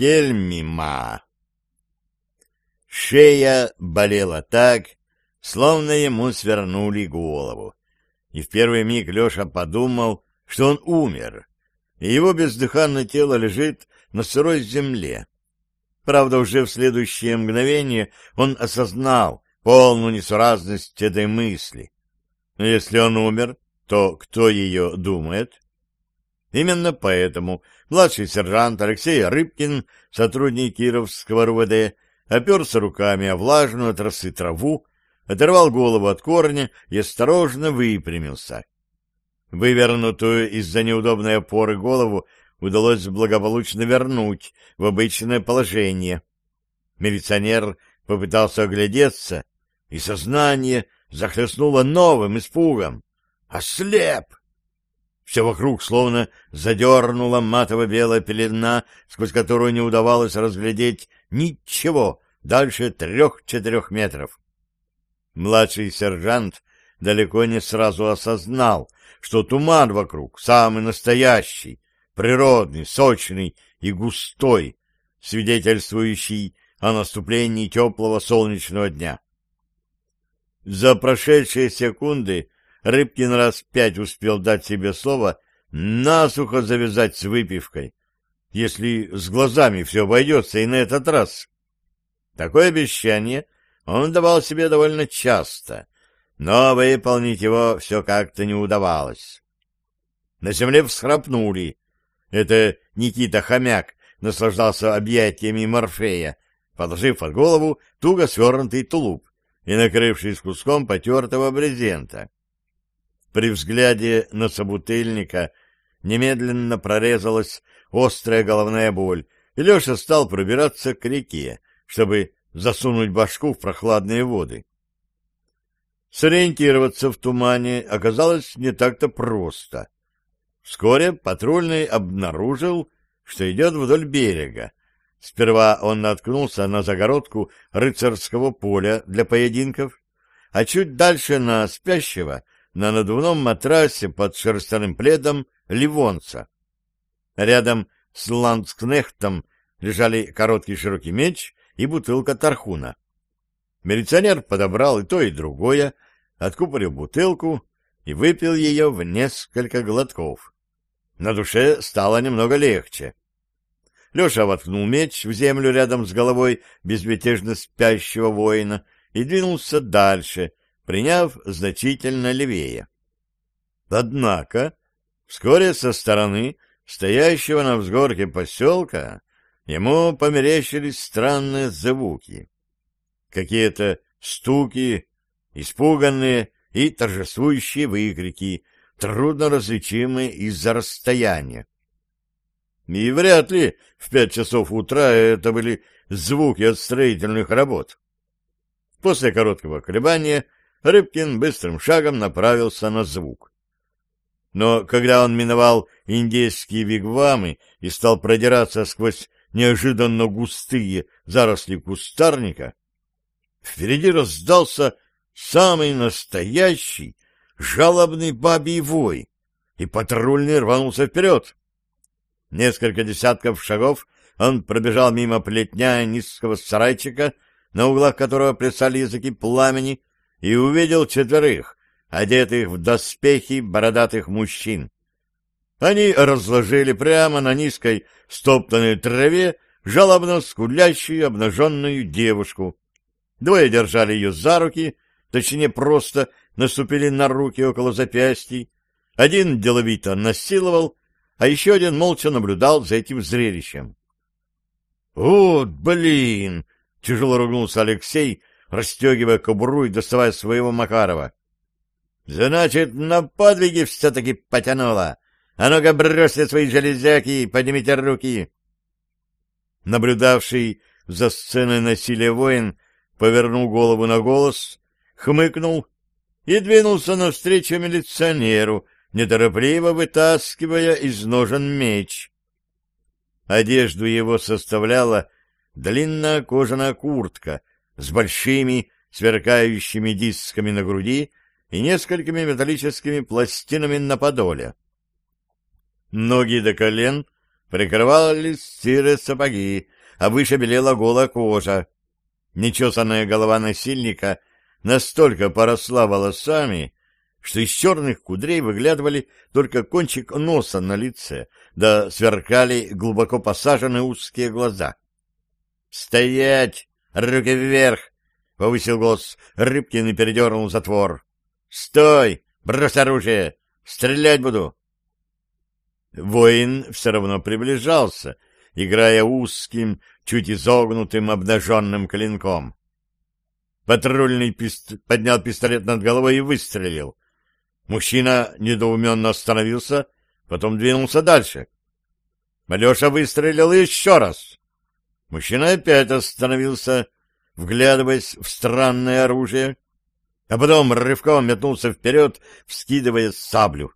Кельмима. Шея болела так, словно ему свернули голову. И в первый миг Леша подумал, что он умер, и его бездыханное тело лежит на сырой земле. Правда, уже в следующее мгновение он осознал полную несуразность этой мысли. Но если он умер, то кто ее думает? Именно поэтому младший сержант Алексей Рыбкин, сотрудник Кировского РУВД, оперся руками о влажную от росы траву, оторвал голову от корня и осторожно выпрямился. Вывернутую из-за неудобной опоры голову удалось благополучно вернуть в обычное положение. Милиционер попытался оглядеться, и сознание захлестнуло новым испугом. «Ослеп!» Все вокруг словно задернула матово-белая пелена, сквозь которую не удавалось разглядеть ничего дальше трех-четырех метров. Младший сержант далеко не сразу осознал, что туман вокруг самый настоящий, природный, сочный и густой, свидетельствующий о наступлении теплого солнечного дня. За прошедшие секунды Рыбкин раз пять успел дать себе слово насухо завязать с выпивкой, если с глазами все обойдется и на этот раз. Такое обещание он давал себе довольно часто, но выполнить его все как-то не удавалось. На земле всхрапнули. Это Никита Хомяк наслаждался объятиями Морфея, положив под голову туго свернутый тулуп и накрывшись куском потертого брезента. При взгляде на собутыльника немедленно прорезалась острая головная боль, и Леша стал пробираться к реке, чтобы засунуть башку в прохладные воды. Сориентироваться в тумане оказалось не так-то просто. Вскоре патрульный обнаружил, что идет вдоль берега. Сперва он наткнулся на загородку рыцарского поля для поединков, а чуть дальше на спящего на надувном матрасе под шерстяным пледом ливонца. Рядом с ландскнехтом лежали короткий широкий меч и бутылка тархуна. Милиционер подобрал и то, и другое, откупорил бутылку и выпил ее в несколько глотков. На душе стало немного легче. Леша воткнул меч в землю рядом с головой безмятежно спящего воина и двинулся дальше, приняв значительно левее. Однако вскоре со стороны стоящего на взгорке поселка ему померещились странные звуки. Какие-то стуки, испуганные и торжествующие выкрики, трудно различимые из-за расстояния. И вряд ли в пять часов утра это были звуки от строительных работ. После короткого колебания Рыбкин быстрым шагом направился на звук. Но когда он миновал индейские вигвамы и стал продираться сквозь неожиданно густые заросли кустарника, впереди раздался самый настоящий жалобный бабий вой, и патрульный рванулся вперед. Несколько десятков шагов он пробежал мимо плетня низкого сарайчика, на углах которого плясали языки пламени, и увидел четверых, одетых в доспехи бородатых мужчин. Они разложили прямо на низкой стоптанной траве жалобно скулящую обнаженную девушку. Двое держали ее за руки, точнее просто наступили на руки около запястий. Один деловито насиловал, а еще один молча наблюдал за этим зрелищем. — Вот, блин! — тяжело ругнулся Алексей, расстегивая кобуру и доставая своего Макарова. — Значит, на подвиги все-таки потянуло. А ну-ка бросьте свои железяки и поднимите руки. Наблюдавший за сценой насилия воин повернул голову на голос, хмыкнул и двинулся навстречу милиционеру, неторопливо вытаскивая из ножен меч. Одежду его составляла длинная кожаная куртка с большими сверкающими дисками на груди и несколькими металлическими пластинами на подоле. Ноги до колен Прикрывались серые сапоги, а выше белела голая кожа. Нечесанная голова насильника настолько поросла волосами, что из черных кудрей выглядывали только кончик носа на лице, да сверкали глубоко посаженные узкие глаза. «Стоять! Руки вверх!» — повысил голос Рыбкин и передернул затвор. «Стой! Брось оружие! Стрелять буду!» Воин все равно приближался, играя узким, чуть изогнутым обнаженным клинком. Патрульный пист... поднял пистолет над головой и выстрелил. Мужчина недоуменно остановился, потом двинулся дальше. Алеша выстрелил еще раз. Мужчина опять остановился, вглядываясь в странное оружие, а потом рывком метнулся вперед, вскидывая саблю.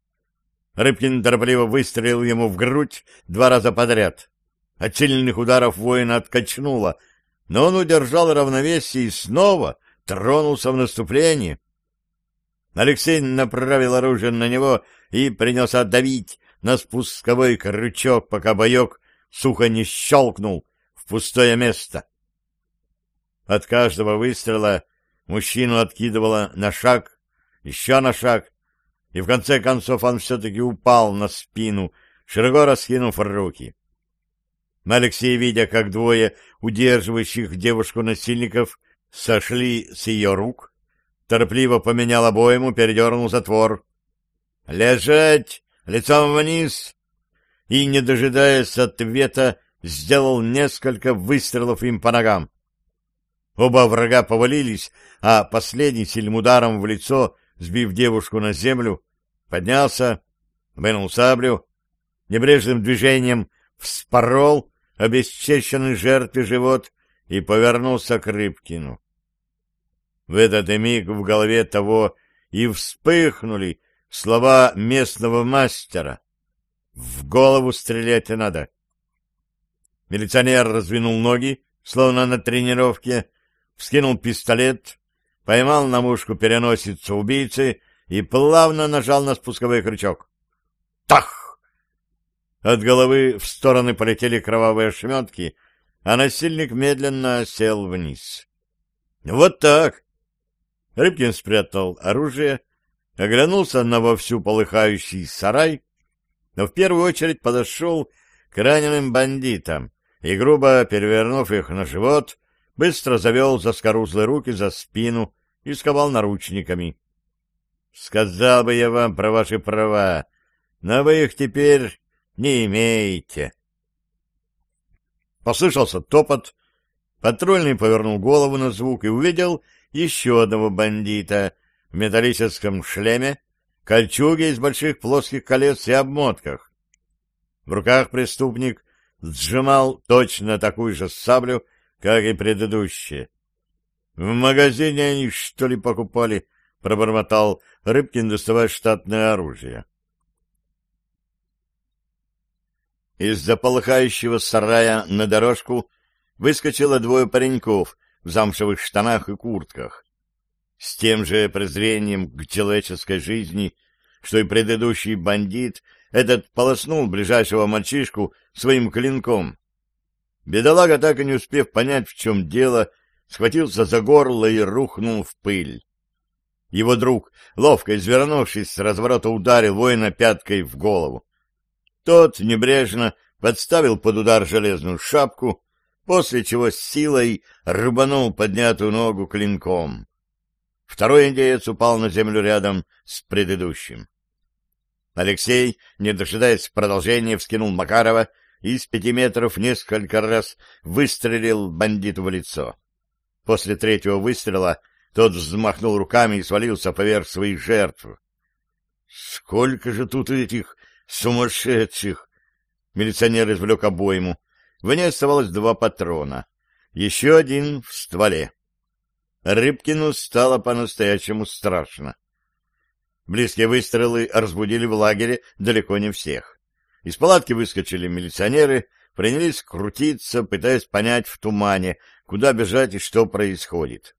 Рыбкин торопливо выстрелил ему в грудь два раза подряд. От сильных ударов воина откачнуло, но он удержал равновесие и снова тронулся в наступление. Алексей направил оружие на него и принялся давить на спусковой крючок, пока боек сухо не щелкнул в пустое место. От каждого выстрела мужчину откидывало на шаг, еще на шаг, и в конце концов он все-таки упал на спину, широко раскинув руки. Алексей, видя, как двое удерживающих девушку насильников сошли с ее рук, торопливо поменял обойму, передернул затвор. «Лежать! Лицом вниз!» И, не дожидаясь ответа, сделал несколько выстрелов им по ногам. Оба врага повалились, а последний сильным ударом в лицо сбив девушку на землю, поднялся, вынул саблю, небрежным движением вспорол обесчещенный жертве живот и повернулся к Рыбкину. В этот миг в голове того и вспыхнули слова местного мастера. В голову стрелять надо. Милиционер раздвинул ноги, словно на тренировке, вскинул пистолет, поймал на мушку переносицу убийцы и плавно нажал на спусковой крючок. Тах! От головы в стороны полетели кровавые ошметки, а насильник медленно сел вниз. Вот так. Рыбкин спрятал оружие, оглянулся на вовсю полыхающий сарай, но в первую очередь подошел к раненым бандитам и, грубо перевернув их на живот, быстро завел заскорузлые руки за спину и сковал наручниками. Сказал бы я вам про ваши права, но вы их теперь не имеете. Послышался топот, патрульный повернул голову на звук и увидел еще одного бандита в металлическом шлеме, кольчуге из больших плоских колец и обмотках. В руках преступник сжимал точно такую же саблю, как и предыдущие. — В магазине они, что ли, покупали? — пробормотал Рыбкин, доставая штатное оружие. Из-за сарая на дорожку выскочило двое пареньков в замшевых штанах и куртках. С тем же презрением к человеческой жизни, что и предыдущий бандит, этот полоснул ближайшего мальчишку своим клинком. Бедолага, так и не успев понять, в чем дело, схватился за горло и рухнул в пыль. Его друг, ловко извернувшись с разворота, ударил воина пяткой в голову. Тот небрежно подставил под удар железную шапку, после чего с силой рубанул поднятую ногу клинком. Второй индеец упал на землю рядом с предыдущим. Алексей, не дожидаясь продолжения, вскинул Макарова и с пяти метров несколько раз выстрелил бандиту в лицо. После третьего выстрела тот взмахнул руками и свалился поверх своих жертв. «Сколько же тут этих сумасшедших!» Милиционер извлек обойму. В ней оставалось два патрона. Еще один в стволе. Рыбкину стало по-настоящему страшно. Близкие выстрелы разбудили в лагере далеко не всех. Из палатки выскочили милиционеры, принялись крутиться, пытаясь понять в тумане, куда бежать и что происходит.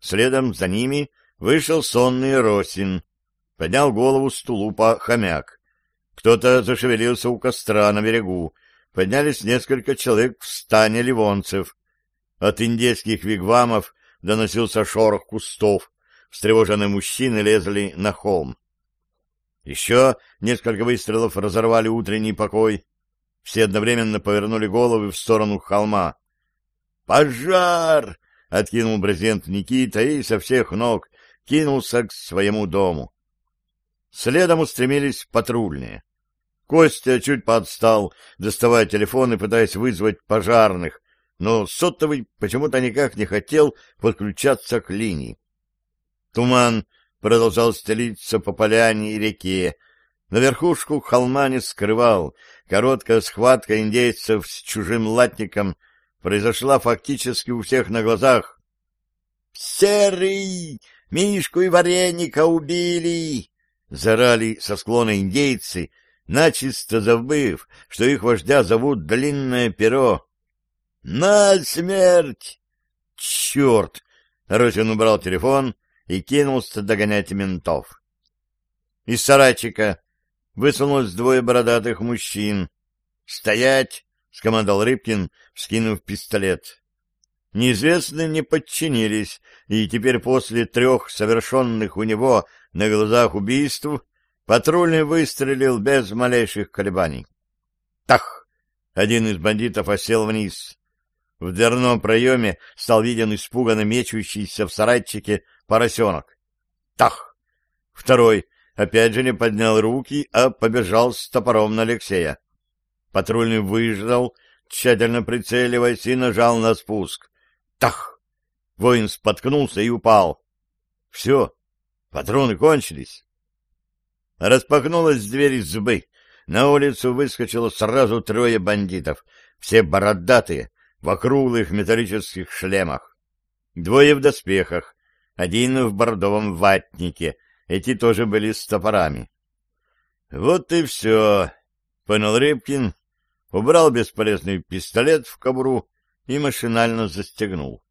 Следом за ними вышел сонный Росин, поднял голову с тулупа хомяк. Кто-то зашевелился у костра на берегу, поднялись несколько человек в стане ливонцев. От индейских вигвамов доносился шорох кустов. Встревоженные мужчины лезли на холм. Еще несколько выстрелов разорвали утренний покой. Все одновременно повернули головы в сторону холма. «Пожар!» — откинул брезент Никита и со всех ног кинулся к своему дому. Следом устремились патрульные. Костя чуть подстал, доставая телефон и пытаясь вызвать пожарных, но сотовый почему-то никак не хотел подключаться к линии. Туман продолжал стелиться по поляне и реке. На верхушку холма не скрывал. Короткая схватка индейцев с чужим латником произошла фактически у всех на глазах. «Серый! Мишку и вареника убили!» — зарали со склона индейцы, начисто забыв, что их вождя зовут Длинное Перо. «На смерть!» «Черт!» — Росин убрал телефон и кинулся догонять ментов. Из сарайчика высунулось двое бородатых мужчин. «Стоять!» — скомандовал Рыбкин, вскинув пистолет. Неизвестные не подчинились, и теперь после трех совершенных у него на глазах убийств патрульный выстрелил без малейших колебаний. «Тах!» — один из бандитов осел вниз. В дверном проеме стал виден испуганно мечущийся в сарайчике поросенок. «Тах!» Второй опять же не поднял руки, а побежал с топором на Алексея. Патрульный выждал, тщательно прицеливаясь, и нажал на спуск. Тах! Воин споткнулся и упал. Все, патроны кончились. Распахнулась дверь избы. На улицу выскочило сразу трое бандитов, все бородатые, в округлых металлических шлемах. Двое в доспехах, один в бордовом ватнике, эти тоже были с топорами. Вот и все, — понял Рыбкин, убрал бесполезный пистолет в кобуру и машинально застегнул.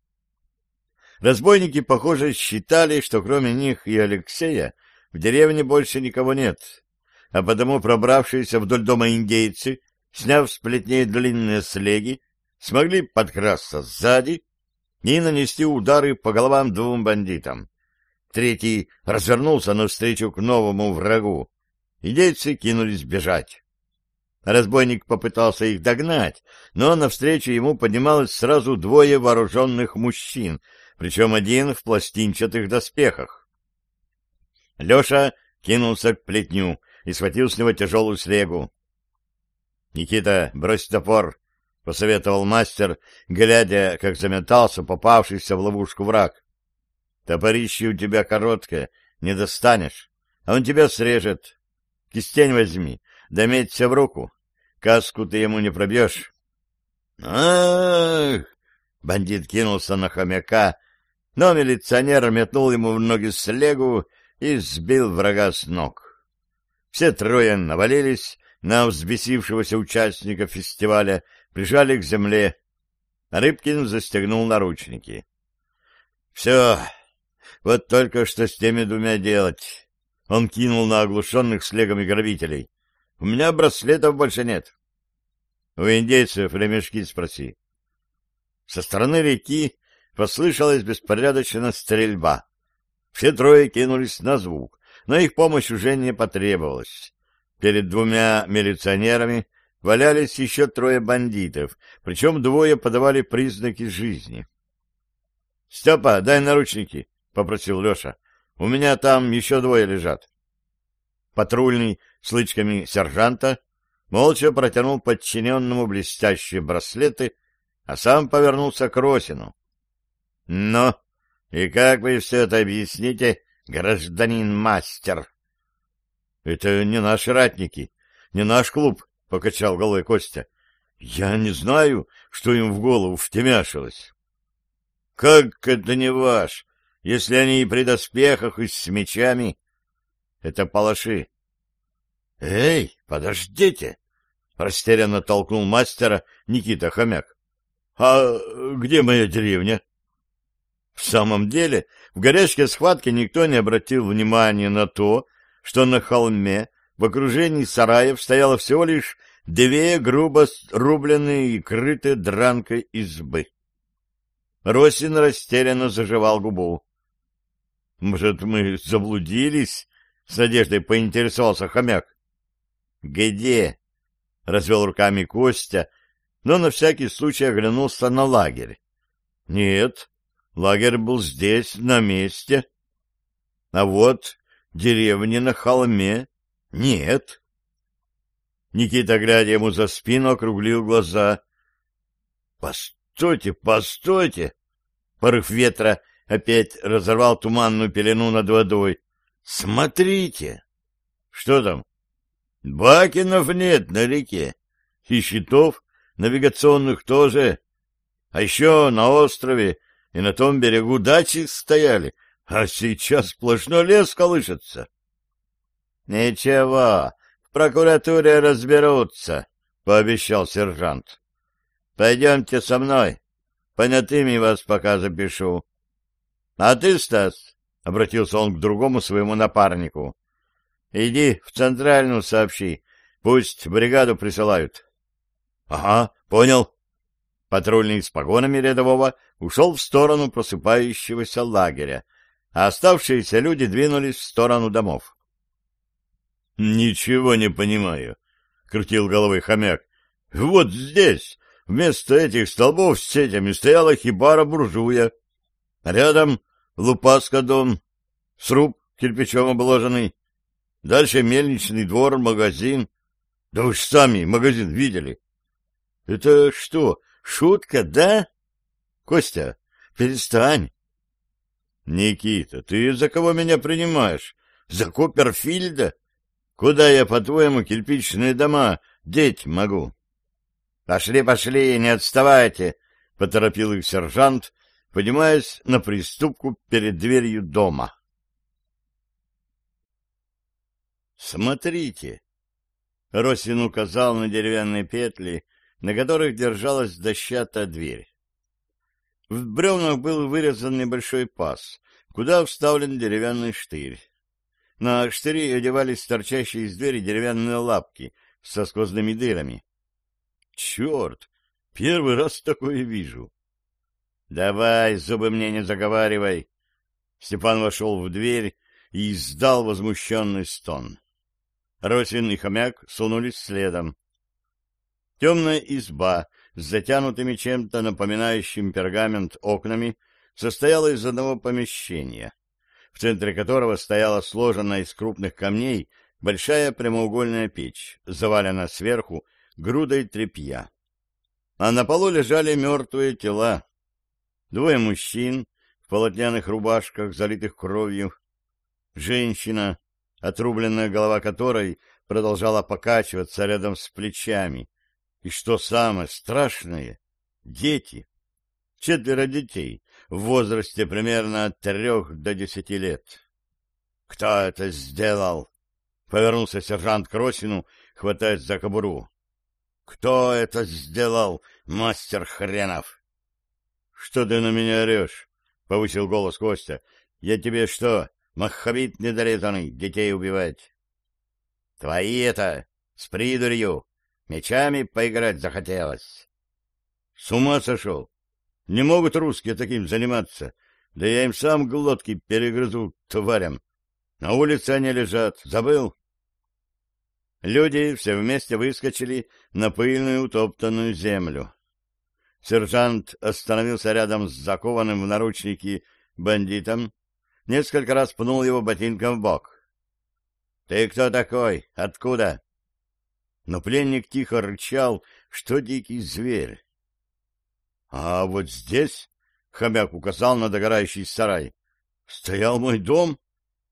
Разбойники, похоже, считали, что кроме них и Алексея в деревне больше никого нет, а потому пробравшиеся вдоль дома индейцы, сняв с плетней длинные слеги, смогли подкрасться сзади и нанести удары по головам двум бандитам. Третий развернулся навстречу к новому врагу. Индейцы кинулись бежать. Разбойник попытался их догнать, но навстречу ему поднималось сразу двое вооруженных мужчин, причем один в пластинчатых доспехах. Леша кинулся к плетню и схватил с него тяжелую слегу. — Никита, брось топор, — посоветовал мастер, глядя, как заметался попавшийся в ловушку враг. — Топорище у тебя короткое, не достанешь, а он тебя срежет. Кистень возьми, да в руку. Каску ты ему не пробьешь. Ах! Бандит кинулся на хомяка, но милиционер метнул ему в ноги слегу и сбил врага с ног. Все трое навалились на взбесившегося участника фестиваля, прижали к земле. Рыбкин застегнул наручники. — Все, вот только что с теми двумя делать. Он кинул на оглушенных слегами грабителей. У меня браслетов больше нет. У индейцев ремешки спроси. Со стороны реки послышалась беспорядочная стрельба. Все трое кинулись на звук, но их помощь уже не потребовалась. Перед двумя милиционерами валялись еще трое бандитов, причем двое подавали признаки жизни. — Степа, дай наручники, — попросил Леша. — У меня там еще двое лежат. Патрульный с лычками сержанта молча протянул подчиненному блестящие браслеты, а сам повернулся к Росину. — Ну, и как вы все это объясните, гражданин мастер? — Это не наши ратники, не наш клуб, — покачал головой Костя. — Я не знаю, что им в голову втемяшилось. — Как это не ваш, если они и при доспехах, и с мечами? Это палаши. — Эй, подождите! — растерянно толкнул мастера Никита Хомяк. — А где моя деревня? В самом деле, в горячке схватки никто не обратил внимания на то, что на холме в окружении сараев стояла всего лишь две грубо рубленные и крытые дранкой избы. Росин растерянно заживал губу. — Может, мы заблудились? — с надеждой поинтересовался хомяк. — Где? — развел руками Костя, но на всякий случай оглянулся на лагерь. — Нет, лагерь был здесь, на месте. А вот деревни на холме нет. Никита, глядя ему за спину, округлил глаза. — Постойте, постойте! Порыв ветра опять разорвал туманную пелену над водой. — Смотрите! — Что там? — Бакинов нет на реке. И щитов навигационных тоже. А еще на острове и на том берегу дачи стояли, а сейчас сплошной лес колышется. — Ничего, в прокуратуре разберутся, — пообещал сержант. — Пойдемте со мной, понятыми вас пока запишу. — А ты, Стас, — обратился он к другому своему напарнику, — иди в центральную сообщи, пусть бригаду присылают. — Ага, понял. Патрульный с погонами рядового ушел в сторону просыпающегося лагеря, а оставшиеся люди двинулись в сторону домов. — Ничего не понимаю, — крутил головой хомяк. — Вот здесь, вместо этих столбов с сетями, стояла хибара-буржуя. Рядом лупаска дом, сруб кирпичом обложенный. Дальше мельничный двор, магазин. Да вы ж сами магазин видели. — Это что, шутка, да? — Костя, перестань. — Никита, ты за кого меня принимаешь? За Куперфильда? — Куда я, по-твоему, кирпичные дома деть могу? — Пошли, пошли, не отставайте, — поторопил их сержант, поднимаясь на приступку перед дверью дома. «Смотрите!» — Росин указал на деревянные петли, на которых держалась дощатая дверь. В бревнах был вырезан небольшой паз, куда вставлен деревянный штырь. На штыри одевались торчащие из двери деревянные лапки со сквозными дырами. Черт! Первый раз такое вижу. Давай, зубы мне не заговаривай. Степан вошел в дверь и издал возмущенный стон. Росин и хомяк сунулись следом. Темная изба с затянутыми чем-то напоминающим пергамент окнами состояла из одного помещения в центре которого стояла сложенная из крупных камней большая прямоугольная печь, заваленная сверху грудой тряпья. А на полу лежали мертвые тела. Двое мужчин в полотняных рубашках, залитых кровью. Женщина, отрубленная голова которой продолжала покачиваться рядом с плечами. И что самое страшное — дети. Четверо детей, в возрасте примерно от трех до десяти лет. — Кто это сделал? — повернулся сержант к хватаясь за кобуру. — Кто это сделал, мастер хренов? — Что ты на меня орешь? — повысил голос Костя. — Я тебе что, маххабит недорезанный, детей убивать? — Твои это, с придурью, мечами поиграть захотелось. — С ума сошел? Не могут русские таким заниматься. Да я им сам глотки перегрызу тварям. На улице они лежат. Забыл? Люди все вместе выскочили на пыльную утоптанную землю. Сержант остановился рядом с закованным в наручники бандитом, несколько раз пнул его ботинком в бок. — Ты кто такой? Откуда? Но пленник тихо рычал, что дикий зверь. А вот здесь, — хомяк указал на догорающий сарай, — стоял мой дом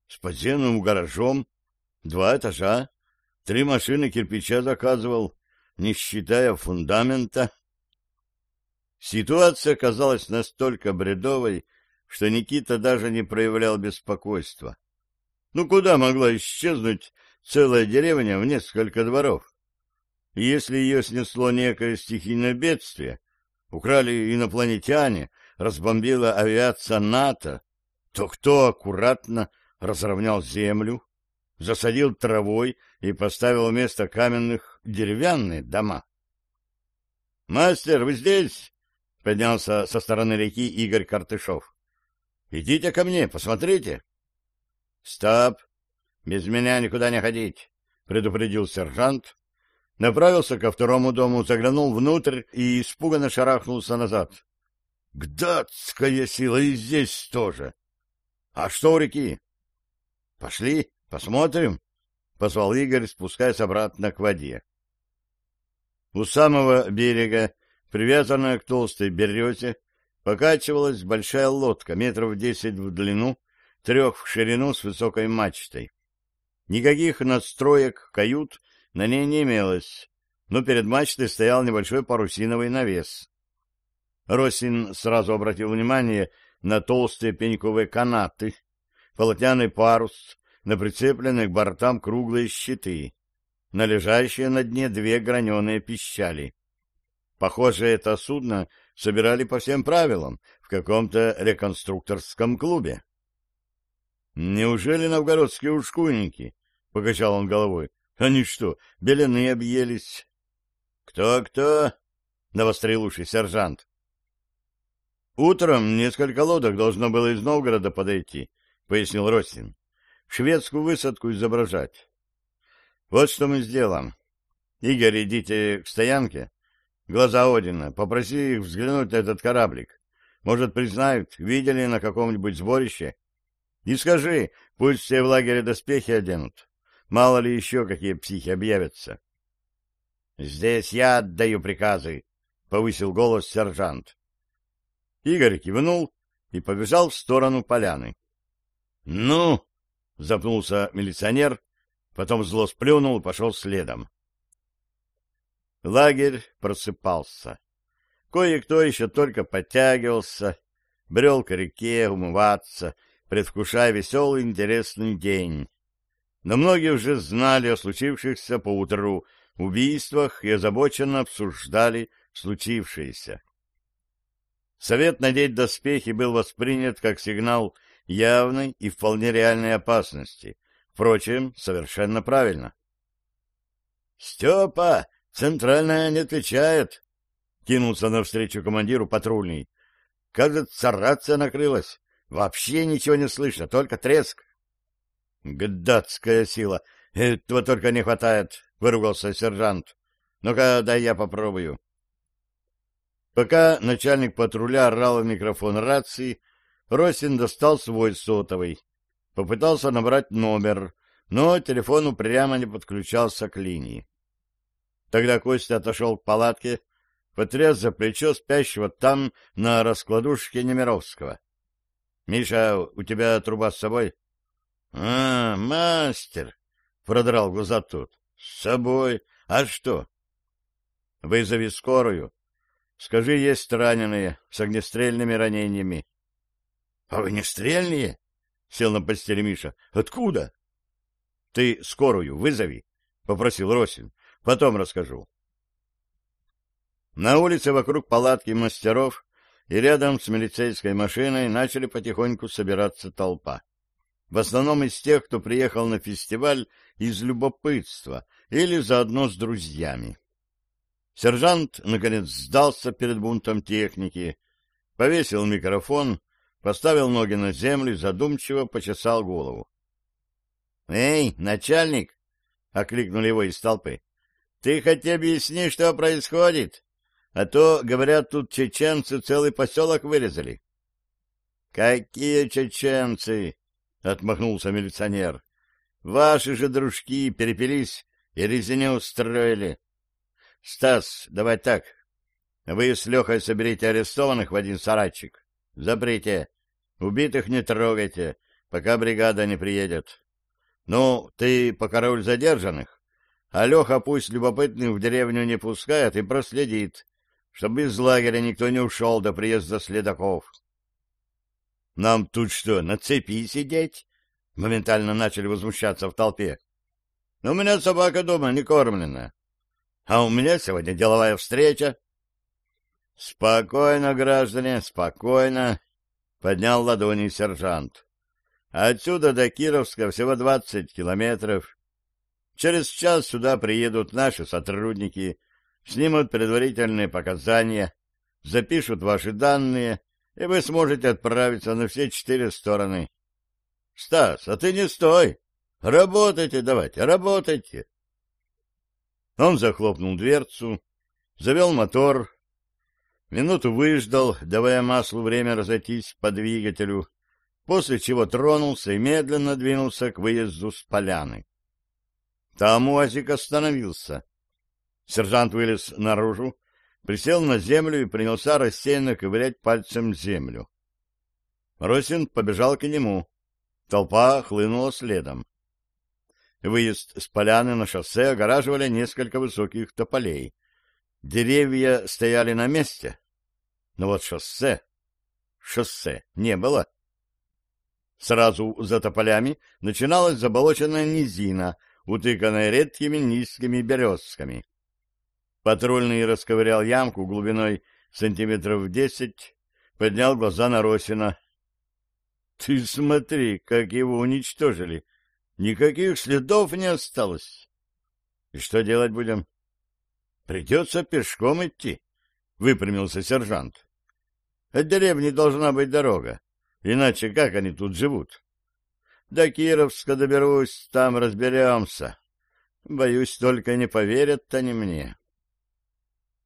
с подземным гаражом, два этажа, три машины кирпича заказывал, не считая фундамента. Ситуация казалась настолько бредовой, что Никита даже не проявлял беспокойства. Ну куда могла исчезнуть целая деревня в несколько дворов? Если ее снесло некое стихийное бедствие, украли инопланетяне, разбомбила авиация НАТО, то кто аккуратно разровнял землю, засадил травой и поставил вместо каменных деревянные дома. — Мастер, вы здесь? — поднялся со стороны реки Игорь Картышов. — Идите ко мне, посмотрите. — Стоп! Без меня никуда не ходить, — предупредил сержант. Направился ко второму дому, заглянул внутрь и испуганно шарахнулся назад. — Гдатская сила и здесь тоже! — А что у реки? — Пошли, посмотрим, — позвал Игорь, спускаясь обратно к воде. У самого берега, привязанная к толстой березе, покачивалась большая лодка метров десять в длину, трех в ширину с высокой мачтой. Никаких надстроек, кают на ней не имелось, но перед мачтой стоял небольшой парусиновый навес. Росин сразу обратил внимание на толстые пеньковые канаты, полотняный парус, на прицепленные к бортам круглые щиты на лежащие на дне две граненые пищали. Похоже, это судно собирали по всем правилам в каком-то реконструкторском клубе. «Неужели новгородские ушкуйники?» — покачал он головой. «Они что, белены объелись?» «Кто-кто?» — навострил уши сержант. «Утром несколько лодок должно было из Новгорода подойти», — пояснил Ростин. «Шведскую высадку изображать. Вот что мы сделаем. Игорь, идите к стоянке. Глаза Одина, попроси их взглянуть на этот кораблик. Может, признают, видели на каком-нибудь сборище. И скажи, пусть все в лагере доспехи оденут. Мало ли еще какие психи объявятся. — Здесь я отдаю приказы, — повысил голос сержант. Игорь кивнул и побежал в сторону поляны. — Ну! — запнулся милиционер, потом зло сплюнул и пошел следом. Лагерь просыпался. Кое-кто еще только подтягивался, брел к реке умываться, предвкушая веселый интересный день. Но многие уже знали о случившихся поутру убийствах и озабоченно обсуждали случившееся. Совет надеть доспехи был воспринят как сигнал явной и вполне реальной опасности, Впрочем, совершенно правильно. — Степа, центральная не отвечает, — кинулся навстречу командиру патрульный. — Кажется, рация накрылась. Вообще ничего не слышно, только треск. — Гадатская сила! Этого только не хватает, — выругался сержант. — Ну-ка, дай я попробую. Пока начальник патруля орал в микрофон рации, Росин достал свой сотовый Попытался набрать номер, но телефон упрямо не подключался к линии. Тогда Костя отошел к палатке, потряс за плечо спящего там на раскладушке Немировского. — Миша, у тебя труба с собой? — А, мастер! — продрал глаза тот. — С собой. А что? — Вызови скорую. Скажи, есть раненые с огнестрельными ранениями. — огнестрельные? сел на постели Миша. Откуда? Ты скорую вызови, попросил Росин. Потом расскажу. На улице вокруг палатки мастеров и рядом с милицейской машиной начали потихоньку собираться толпа. В основном из тех, кто приехал на фестиваль из любопытства или заодно с друзьями. Сержант, наконец, сдался перед бунтом техники, повесил микрофон поставил ноги на землю задумчиво почесал голову. — Эй, начальник! — окликнули его из толпы. — Ты хоть объясни, что происходит, а то, говорят, тут чеченцы целый поселок вырезали. — Какие чеченцы? — отмахнулся милиционер. — Ваши же дружки перепились и резню устроили. — Стас, давай так. Вы с Лехой соберите арестованных в один сарайчик. Заприте. Убитых не трогайте, пока бригада не приедет. Ну, ты покороль задержанных, а Леха пусть любопытных в деревню не пускает и проследит, чтобы из лагеря никто не ушел до приезда следаков. — Нам тут что, на цепи сидеть? — моментально начали возмущаться в толпе. — У меня собака дома не кормлена. А у меня сегодня деловая встреча. — Спокойно, граждане, спокойно, Поднял ладони сержант. Отсюда до Кировска всего двадцать километров. Через час сюда приедут наши сотрудники, снимут предварительные показания, запишут ваши данные, и вы сможете отправиться на все четыре стороны. Стас, а ты не стой! Работайте давайте, работайте! Он захлопнул дверцу, завел мотор, минуту выждал, давая маслу время разойтись по двигателю, после чего тронулся и медленно двинулся к выезду с поляны. Там УАЗик остановился. Сержант вылез наружу, присел на землю и принялся рассеянно ковырять пальцем землю. Росин побежал к нему. Толпа хлынула следом. Выезд с поляны на шоссе огораживали несколько высоких тополей. Деревья стояли на месте, но вот шоссе... Шоссе не было. Сразу за тополями начиналась заболоченная низина, утыканная редкими низкими березками. Патрульный расковырял ямку глубиной сантиметров десять, поднял глаза на Росина. — Ты смотри, как его уничтожили! Никаких следов не осталось. И что делать будем? Придется пешком идти, — выпрямился сержант. От деревни должна быть дорога, иначе как они тут живут? До Кировска доберусь, там разберемся. Боюсь, только не поверят они мне.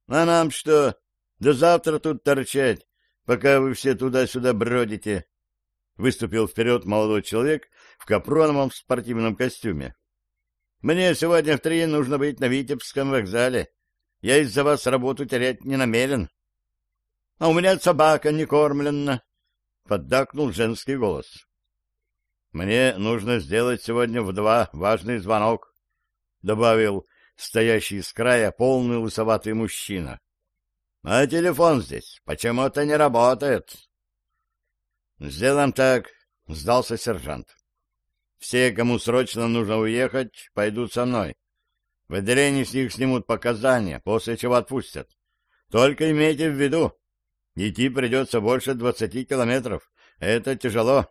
А нам что, до завтра тут торчать, пока вы все туда-сюда бродите? Выступил вперед молодой человек в капроновом спортивном костюме. «Мне сегодня в три нужно быть на Витебском вокзале. Я из-за вас работу терять не намерен». «А у меня собака не кормлена», — поддакнул женский голос. «Мне нужно сделать сегодня в два важный звонок», — добавил стоящий с края полный лысоватый мужчина. «А телефон здесь почему-то не работает». «Сделаем так», — сдался сержант. «Все, кому срочно нужно уехать, пойдут со мной. В отделении с них снимут показания, после чего отпустят. Только имейте в виду, идти придется больше двадцати километров. Это тяжело».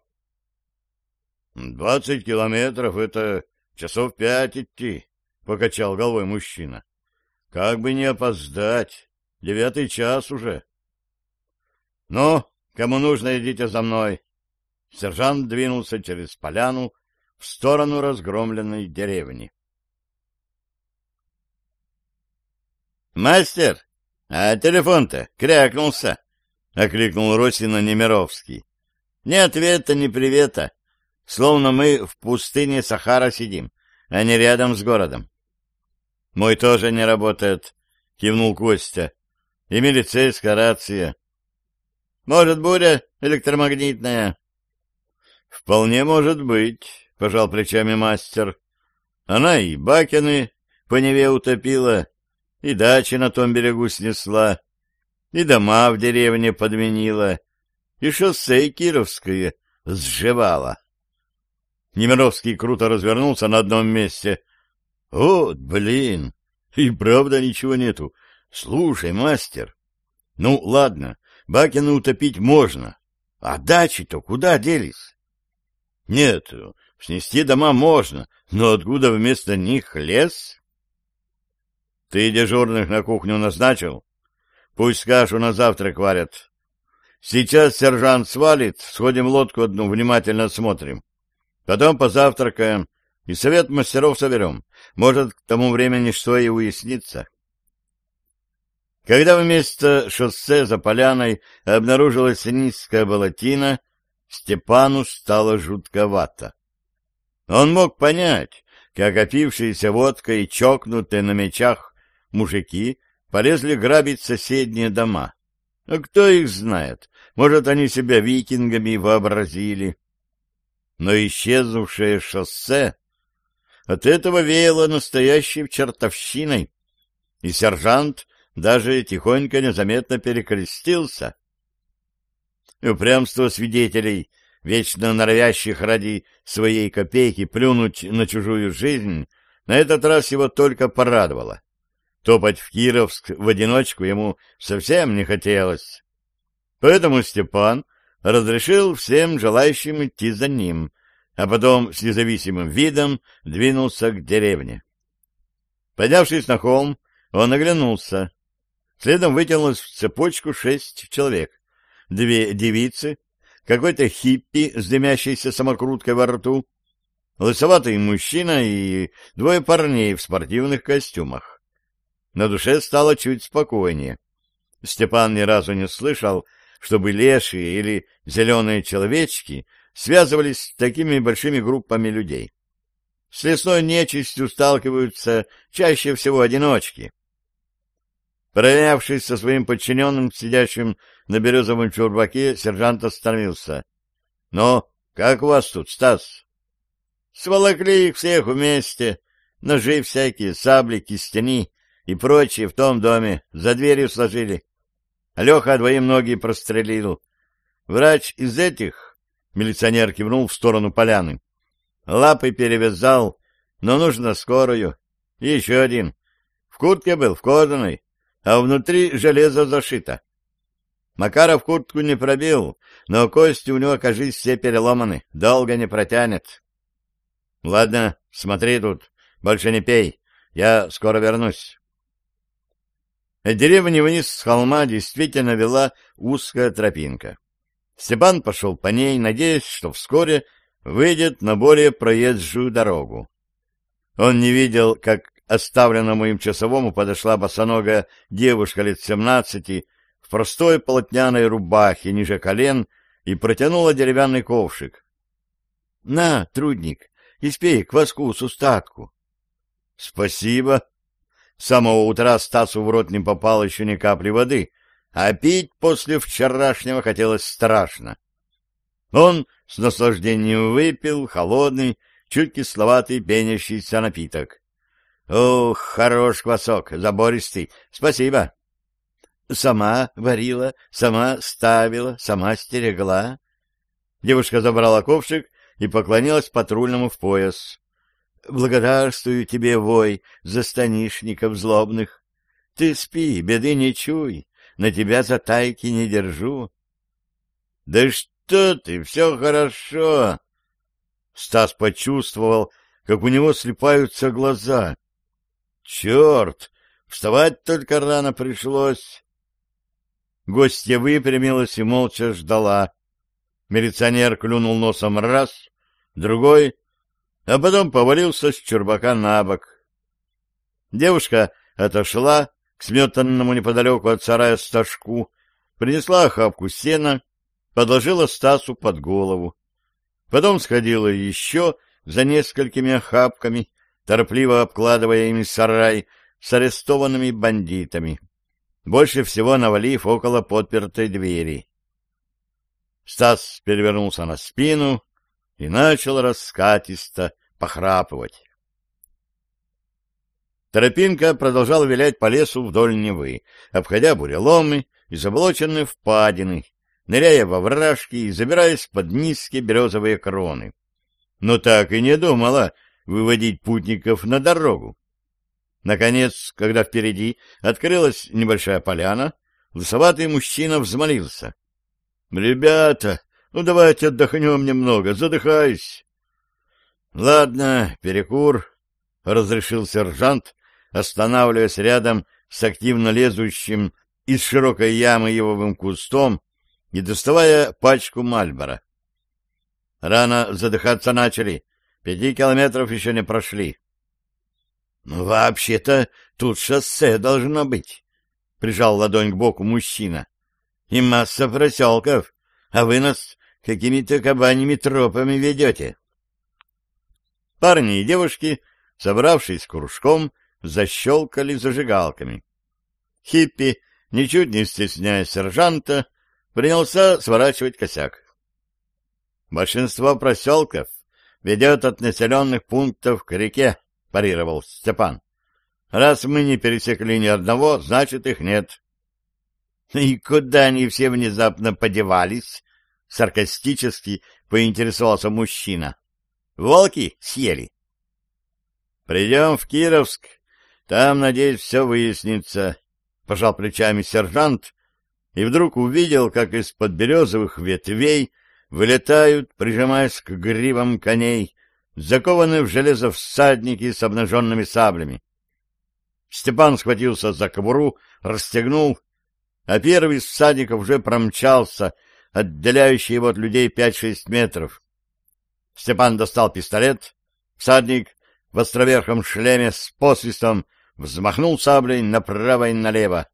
«Двадцать километров — это часов пять идти», — покачал головой мужчина. «Как бы не опоздать. Девятый час уже». «Ну, Кому нужно, идите за мной. Сержант двинулся через поляну в сторону разгромленной деревни. «Мастер, а телефон-то крякнулся!» — окликнул Росина Немировский. «Ни ответа, ни привета. Словно мы в пустыне Сахара сидим, а не рядом с городом». «Мой тоже не работает», — кивнул Костя. «И милицейская рация. Может, буря электромагнитная? — Вполне может быть, — пожал плечами мастер. Она и Бакины по Неве утопила, и дачи на том берегу снесла, и дома в деревне подменила, и шоссе Кировское сживала. Немировский круто развернулся на одном месте. — Вот, блин, и правда ничего нету. Слушай, мастер, ну, ладно, Бакина утопить можно, а дачи-то куда делись? Нет, снести дома можно, но откуда вместо них лес? Ты дежурных на кухню назначил? Пусть кашу на завтрак варят. Сейчас сержант свалит, сходим лодку одну, внимательно смотрим. Потом позавтракаем и совет мастеров соберем. Может, к тому времени что и уяснится. Когда вместо шоссе за поляной обнаружилась низкая болотина, Степану стало жутковато. Он мог понять, как опившиеся водкой и чокнутые на мечах мужики полезли грабить соседние дома. А кто их знает? Может, они себя викингами вообразили. Но исчезнувшее шоссе от этого веяло настоящей чертовщиной, и сержант даже тихонько незаметно перекрестился. Упрямство свидетелей, вечно норовящих ради своей копейки плюнуть на чужую жизнь, на этот раз его только порадовало. Топать в Кировск в одиночку ему совсем не хотелось. Поэтому Степан разрешил всем желающим идти за ним, а потом с независимым видом двинулся к деревне. Поднявшись на холм, он оглянулся. Следом вытянулось в цепочку шесть человек. Две девицы, какой-то хиппи с дымящейся самокруткой во рту, лысоватый мужчина и двое парней в спортивных костюмах. На душе стало чуть спокойнее. Степан ни разу не слышал, чтобы лешие или зеленые человечки связывались с такими большими группами людей. С лесной нечистью сталкиваются чаще всего одиночки. Проявившись со своим подчиненным, сидящим на березовом чурбаке, сержант остановился. — Ну, как у вас тут, Стас? — Сволокли их всех вместе. Ножи всякие, сабли, кистени и прочие в том доме. За дверью сложили. Леха двоим ноги прострелил. Врач из этих, милиционер кивнул в сторону поляны, лапы перевязал, но нужно скорую. Еще один. В куртке был, в кожаной, а внутри железо зашито. Макаров куртку не пробил, но кости у него, кажись, все переломаны, долго не протянет. — Ладно, смотри тут, больше не пей, я скоро вернусь. От деревни вниз с холма действительно вела узкая тропинка. Степан пошел по ней, надеясь, что вскоре выйдет на более проезжую дорогу. Он не видел, как оставленному им часовому подошла босоногая девушка лет семнадцати в простой полотняной рубахе ниже колен и протянула деревянный ковшик. — На, трудник, испей кваску с устатку. — Спасибо. С самого утра Стасу в рот не попало еще ни капли воды, а пить после вчерашнего хотелось страшно. Он с наслаждением выпил холодный, чуть кисловатый пенящийся напиток. Ох, хорош квасок, забористый. Спасибо. Сама варила, сама ставила, сама стерегла. Девушка забрала ковшик и поклонилась патрульному в пояс. Благодарствую тебе, вой, за станишников злобных. Ты спи, беды не чуй, на тебя затайки не держу. Да что ты, все хорошо. Стас почувствовал, как у него слепаются глаза. Черт! Вставать только рано пришлось. Гостья выпрямилась и молча ждала. Милиционер клюнул носом раз, другой, а потом повалился с чурбака на бок. Девушка отошла к сметанному неподалеку от сарая стажку, принесла охапку сена, подложила Стасу под голову. Потом сходила еще за несколькими охапками торопливо обкладывая ими сарай с арестованными бандитами, больше всего навалив около подпертой двери. Стас перевернулся на спину и начал раскатисто похрапывать. Тропинка продолжала вилять по лесу вдоль Невы, обходя буреломы и заблоченные впадины, ныряя во вражки и забираясь под низкие березовые кроны. Но так и не думала, выводить путников на дорогу. Наконец, когда впереди открылась небольшая поляна, лысоватый мужчина взмолился. — Ребята, ну давайте отдохнем немного, задыхаюсь. — Ладно, перекур, — разрешил сержант, останавливаясь рядом с активно лезущим из широкой ямы ивовым кустом и доставая пачку Мальбора. Рано задыхаться начали, Пяти километров еще не прошли. «Ну, — Вообще-то тут шоссе должно быть, — прижал ладонь к боку мужчина. — И масса проселков, а вы нас какими-то кабаньими тропами ведете. Парни и девушки, собравшись кружком, защелкали зажигалками. Хиппи, ничуть не стесняя сержанта, принялся сворачивать косяк. Большинство проселков ведет от населенных пунктов к реке, — парировал Степан. — Раз мы не пересекли ни одного, значит, их нет. — И куда они все внезапно подевались? — саркастически поинтересовался мужчина. — Волки съели. — Придем в Кировск, там, надеюсь, все выяснится, — пожал плечами сержант и вдруг увидел, как из-под березовых ветвей вылетают, прижимаясь к гривам коней, закованные в железо всадники с обнаженными саблями. Степан схватился за кобуру, расстегнул, а первый из всадников уже промчался, отделяющий его от людей пять-шесть метров. Степан достал пистолет, всадник в островерхом шлеме с посвистом взмахнул саблей направо и налево.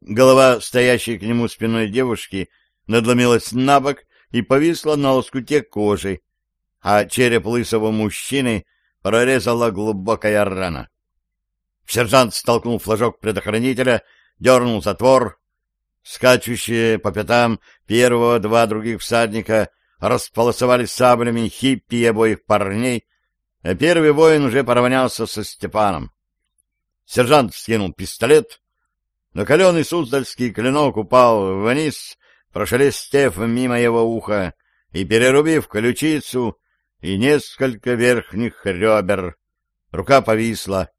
Голова, стоящей к нему спиной девушки, надломилась на бок и повисла на лоскуте кожи, а череп лысого мужчины прорезала глубокая рана. Сержант столкнул флажок предохранителя, дернул затвор. Скачущие по пятам первого два других всадника располосовали саблями хиппи обоих парней, а первый воин уже поравнялся со Степаном. Сержант вскинул пистолет, но каленый суздальский клинок упал вниз, прошелестев мимо его уха и перерубив ключицу и несколько верхних ребер. Рука повисла.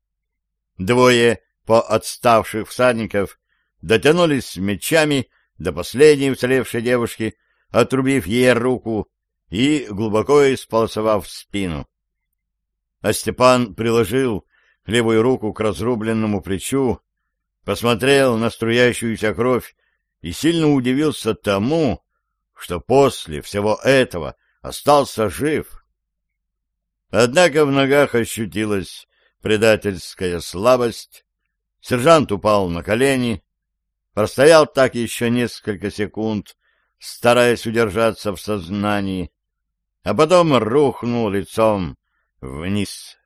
Двое по отставших всадников дотянулись мечами до последней уцелевшей девушки, отрубив ей руку и глубоко исполосовав спину. А Степан приложил левую руку к разрубленному плечу, посмотрел на струящуюся кровь и сильно удивился тому, что после всего этого остался жив. Однако в ногах ощутилась предательская слабость. Сержант упал на колени, простоял так еще несколько секунд, стараясь удержаться в сознании, а потом рухнул лицом вниз.